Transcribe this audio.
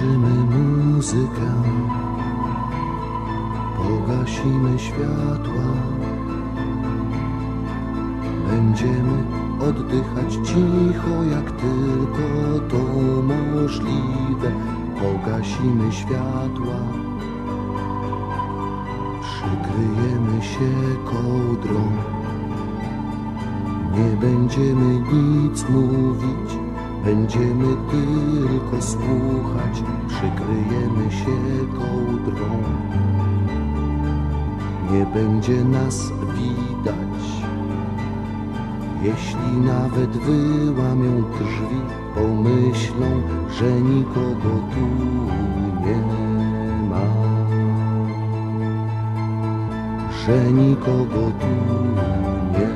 Wyłączymy muzykę, pogasimy światła. Będziemy oddychać cicho, jak tylko to możliwe. Pogasimy światła, przykryjemy się kołdrą. Nie będziemy nic mówić, będziemy tylko słuchać. Przykryjemy się kołdrą. Nie będzie nas widać. Jeśli nawet wyłamią drzwi, pomyślą, że nikogo tu nie ma. Że nikogo tu nie ma.